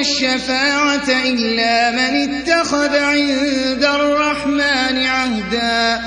الشفاعة إلا من اتخذ عند الرحمن عهدا.